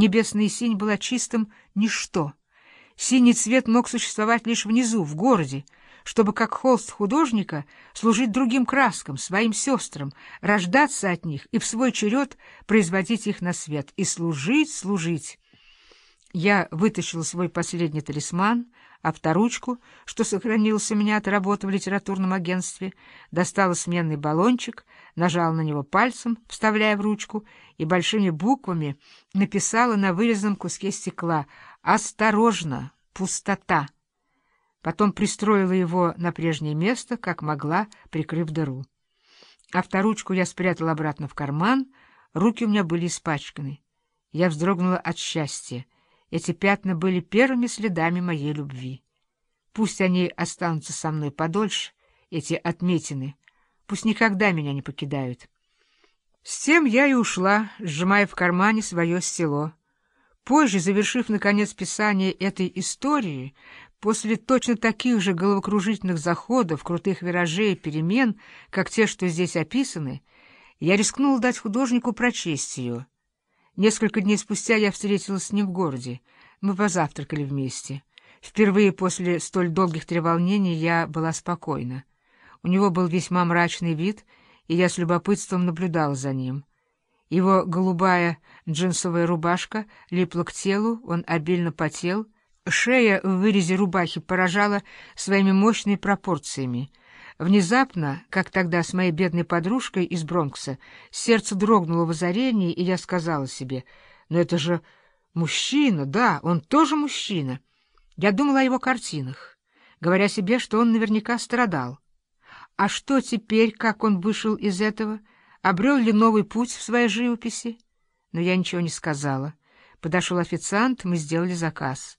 Небесная синь была чистым ничто. Синий цвет мог существовать лишь внизу, в городе, чтобы, как холст художника, служить другим краскам, своим сестрам, рождаться от них и в свой черед производить их на свет, и служить, служить. Я вытащил свой последний талисман, авторучку, что сохранился у меня от работы в литературном агентстве, достала сменный баллончик, нажала на него пальцем, вставляя в ручку, и большими буквами написала на вырезанном куске стекла «Осторожно! Пустота!». Потом пристроила его на прежнее место, как могла, прикрыв дыру. Авторучку я спрятала обратно в карман, руки у меня были испачканы. Я вздрогнула от счастья. Эти пятна были первыми следами моей любви. Пусть они останутся со мной подольше, эти отметины. Пусть никогда меня не покидают. С тем я и ушла, сжимая в кармане свое село. Позже, завершив, наконец, писание этой истории, после точно таких же головокружительных заходов, крутых виражей и перемен, как те, что здесь описаны, я рискнула дать художнику прочесть ее — Несколько дней спустя я встретилась с ним в городе. Мы позавтракали вместе. Впервые после столь долгих треволнений я была спокойна. У него был весьма мрачный вид, и я с любопытством наблюдала за ним. Его голубая джинсовая рубашка липла к телу, он обильно потел. Шея в вырезе рубахи поражала своими мощными пропорциями — Внезапно, как тогда с моей бедной подружкой из Бронкса, сердце дрогнуло в озарении, и я сказала себе, «Но это же мужчина, да, он тоже мужчина». Я думала о его картинах, говоря себе, что он наверняка страдал. А что теперь, как он вышел из этого? Обрел ли новый путь в своей живописи? Но я ничего не сказала. Подошел официант, мы сделали заказ.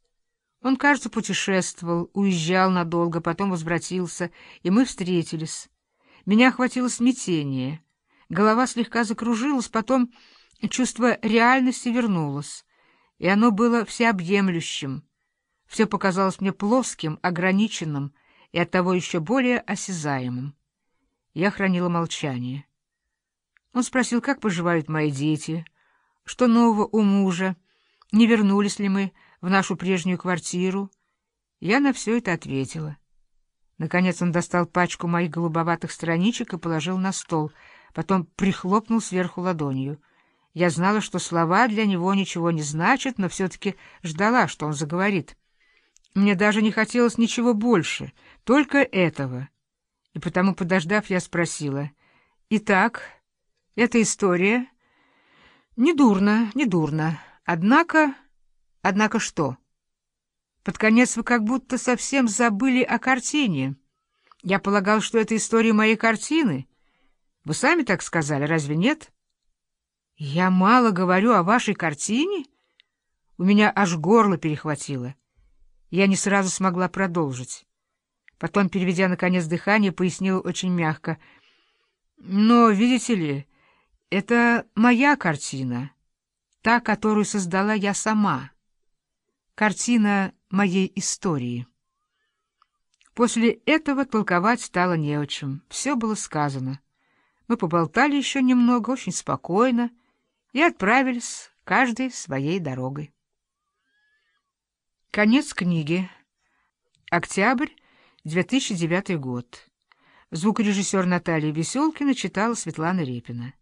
Он, кажется, путешествовал, уезжал надолго, потом возвратился, и мы встретились. Меня охватило смятение. Голова слегка закружилась, потом чувство реальности вернулось, и оно было всеобъемлющим. Все показалось мне плоским, ограниченным и оттого еще более осязаемым. Я хранила молчание. Он спросил, как поживают мои дети, что нового у мужа, не вернулись ли мы, в нашу прежнюю квартиру. Я на все это ответила. Наконец он достал пачку моих голубоватых страничек и положил на стол, потом прихлопнул сверху ладонью. Я знала, что слова для него ничего не значат, но все-таки ждала, что он заговорит. Мне даже не хотелось ничего больше, только этого. И потому, подождав, я спросила. «Итак, эта история...» «Недурно, недурно. Однако...» Однако что? Под конец вы как будто совсем забыли о картине. Я полагал, что это история моей картины. Вы сами так сказали, разве нет? Я мало говорю о вашей картине? У меня аж горло перехватило. Я не сразу смогла продолжить. Потом, переведя, наконец, дыхание, пояснила очень мягко. Но, видите ли, это моя картина, та, которую создала я сама картина моей истории. После этого толковать стало не о чем. Все было сказано. Мы поболтали еще немного, очень спокойно, и отправились каждой своей дорогой. Конец книги. Октябрь, 2009 год. Звукорежиссер Наталья Веселкина читала Светлана Репина.